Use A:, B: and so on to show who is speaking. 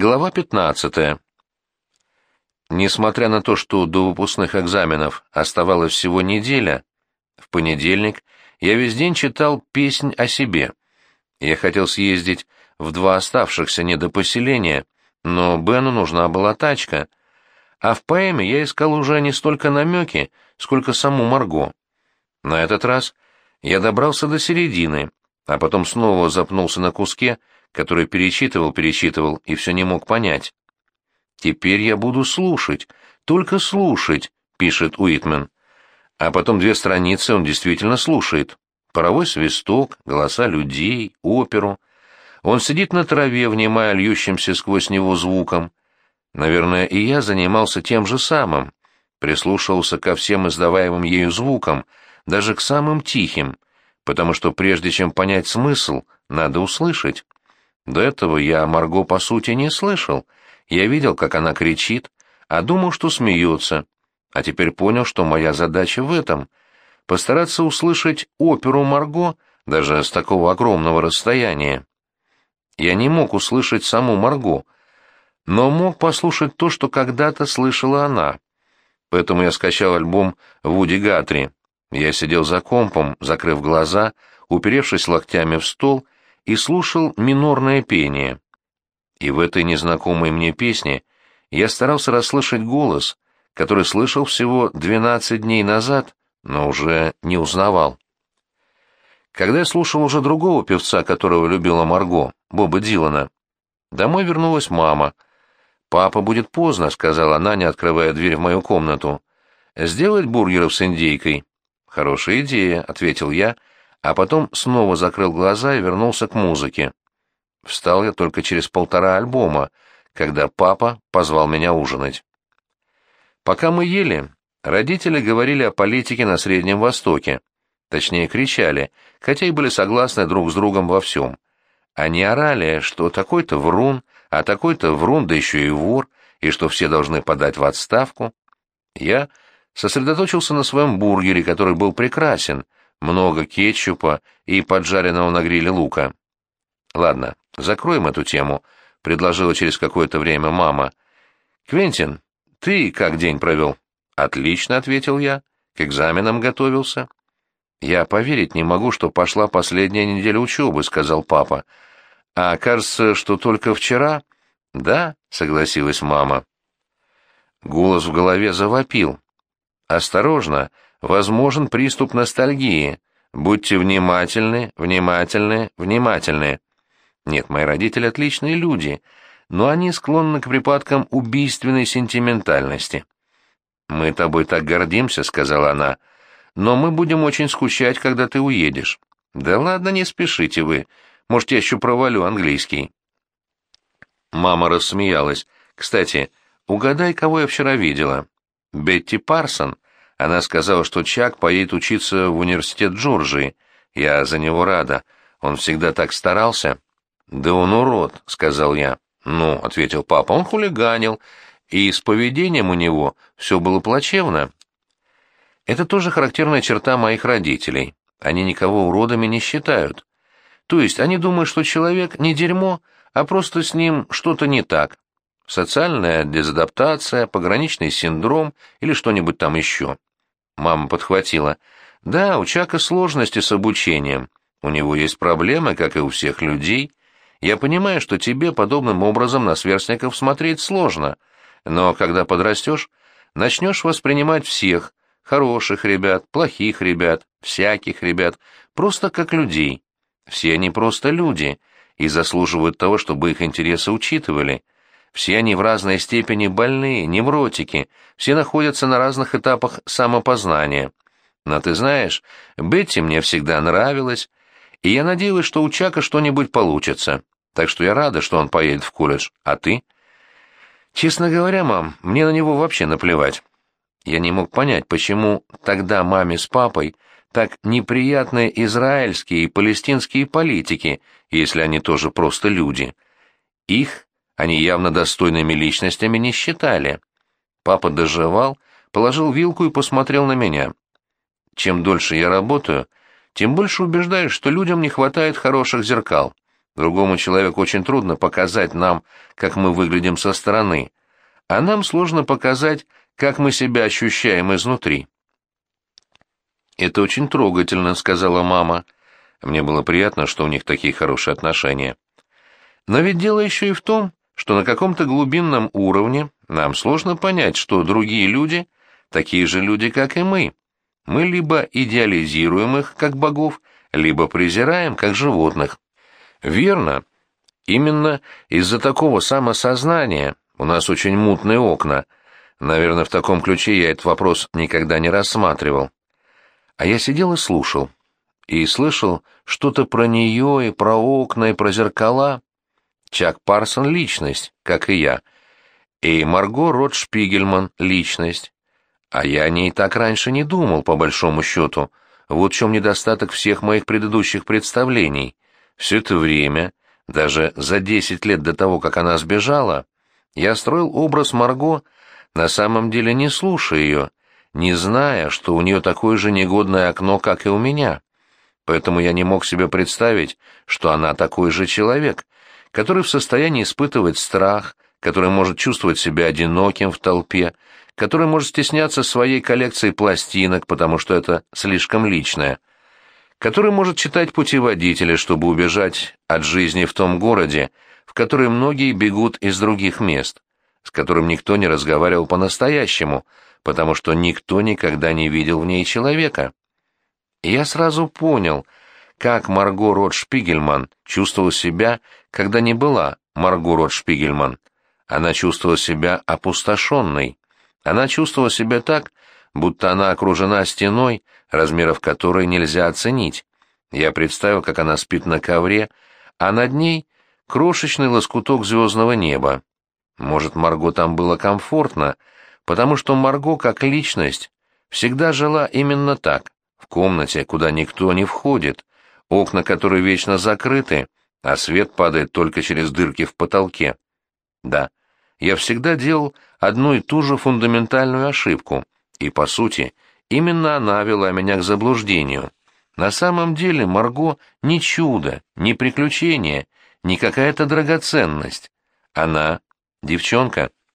A: Глава 15. Несмотря на то, что до выпускных экзаменов оставалась всего неделя, в понедельник я весь день читал песнь о себе. Я хотел съездить в два оставшихся недопоселения, но Бену нужна была тачка. А в поэме я искал уже не столько намеки, сколько саму Марго. На этот раз я добрался до середины, а потом снова запнулся на куске, который перечитывал, перечитывал и все не мог понять. «Теперь я буду слушать, только слушать», — пишет Уитмен. А потом две страницы он действительно слушает. Паровой свисток, голоса людей, оперу. Он сидит на траве, внимая льющимся сквозь него звуком. Наверное, и я занимался тем же самым. Прислушивался ко всем издаваемым ею звукам, даже к самым тихим, потому что прежде чем понять смысл, надо услышать. До этого я Марго по сути не слышал. Я видел, как она кричит, а думал, что смеется. А теперь понял, что моя задача в этом — постараться услышать оперу Марго даже с такого огромного расстояния. Я не мог услышать саму Марго, но мог послушать то, что когда-то слышала она. Поэтому я скачал альбом Вуди Гатри. Я сидел за компом, закрыв глаза, уперевшись локтями в стол — и слушал минорное пение. И в этой незнакомой мне песне я старался расслышать голос, который слышал всего 12 дней назад, но уже не узнавал. Когда я слушал уже другого певца, которого любила Марго, Боба Дилана, домой вернулась мама. «Папа будет поздно», — сказала она, не открывая дверь в мою комнату. «Сделать бургеров с индейкой?» «Хорошая идея», — ответил я, — а потом снова закрыл глаза и вернулся к музыке. Встал я только через полтора альбома, когда папа позвал меня ужинать. Пока мы ели, родители говорили о политике на Среднем Востоке. Точнее, кричали, хотя и были согласны друг с другом во всем. Они орали, что такой-то врун, а такой-то врун, да еще и вор, и что все должны подать в отставку. Я сосредоточился на своем бургере, который был прекрасен, много кетчупа и поджаренного на гриле лука. «Ладно, закроем эту тему», — предложила через какое-то время мама. «Квентин, ты как день провел?» «Отлично», — ответил я. «К экзаменам готовился». «Я поверить не могу, что пошла последняя неделя учебы», — сказал папа. «А кажется, что только вчера...» «Да», — согласилась мама. Голос в голове завопил. «Осторожно, возможен приступ ностальгии. Будьте внимательны, внимательны, внимательны. Нет, мои родители отличные люди, но они склонны к припадкам убийственной сентиментальности. «Мы тобой так гордимся», — сказала она, — «но мы будем очень скучать, когда ты уедешь». «Да ладно, не спешите вы. Может, я еще провалю английский». Мама рассмеялась. «Кстати, угадай, кого я вчера видела?» «Бетти Парсон», она сказала, что Чак поедет учиться в университет Джорджии. Я за него рада. Он всегда так старался. «Да он урод», — сказал я. «Ну», — ответил папа, — «он хулиганил, и с поведением у него все было плачевно». Это тоже характерная черта моих родителей. Они никого уродами не считают. То есть они думают, что человек не дерьмо, а просто с ним что-то не так. Социальная дезадаптация, пограничный синдром или что-нибудь там еще. Мама подхватила. «Да, у Чака сложности с обучением. У него есть проблемы, как и у всех людей. Я понимаю, что тебе подобным образом на сверстников смотреть сложно. Но когда подрастешь, начнешь воспринимать всех, хороших ребят, плохих ребят, всяких ребят, просто как людей. Все они просто люди и заслуживают того, чтобы их интересы учитывали». Все они в разной степени больные, невротики, все находятся на разных этапах самопознания. Но ты знаешь, Бетти мне всегда нравилась, и я надеялась, что у Чака что-нибудь получится. Так что я рада, что он поедет в колледж. А ты? Честно говоря, мам, мне на него вообще наплевать. Я не мог понять, почему тогда маме с папой так неприятны израильские и палестинские политики, если они тоже просто люди. Их они явно достойными личностями не считали. Папа доживал, положил вилку и посмотрел на меня. Чем дольше я работаю, тем больше убеждаюсь, что людям не хватает хороших зеркал. Другому человеку очень трудно показать нам, как мы выглядим со стороны, а нам сложно показать, как мы себя ощущаем изнутри. «Это очень трогательно», — сказала мама. Мне было приятно, что у них такие хорошие отношения. Но ведь дело еще и в том, что на каком-то глубинном уровне нам сложно понять, что другие люди — такие же люди, как и мы. Мы либо идеализируем их, как богов, либо презираем, как животных. Верно. Именно из-за такого самосознания у нас очень мутные окна. Наверное, в таком ключе я этот вопрос никогда не рассматривал. А я сидел и слушал. И слышал что-то про нее и про окна и про зеркала. Чак Парсон — личность, как и я. И Марго Рот Шпигельман — личность. А я о ней так раньше не думал, по большому счету. Вот в чем недостаток всех моих предыдущих представлений. Все это время, даже за десять лет до того, как она сбежала, я строил образ Марго, на самом деле не слушая ее, не зная, что у нее такое же негодное окно, как и у меня. Поэтому я не мог себе представить, что она такой же человек, который в состоянии испытывать страх, который может чувствовать себя одиноким в толпе, который может стесняться своей коллекцией пластинок, потому что это слишком личное, который может читать путеводители, чтобы убежать от жизни в том городе, в который многие бегут из других мест, с которым никто не разговаривал по-настоящему, потому что никто никогда не видел в ней человека. Я сразу понял, как Марго Рот Шпигельман чувствовала себя, когда не была Марго Рот Шпигельман. Она чувствовала себя опустошенной. Она чувствовала себя так, будто она окружена стеной, размеров которой нельзя оценить. Я представил, как она спит на ковре, а над ней крошечный лоскуток звездного неба. Может, Марго там было комфортно, потому что Марго, как личность, всегда жила именно так, в комнате, куда никто не входит, окна которой вечно закрыты, а свет падает только через дырки в потолке. Да, я всегда делал одну и ту же фундаментальную ошибку, и, по сути, именно она вела меня к заблуждению. На самом деле Марго не чудо, не приключение, не какая-то драгоценность. Она — девчонка,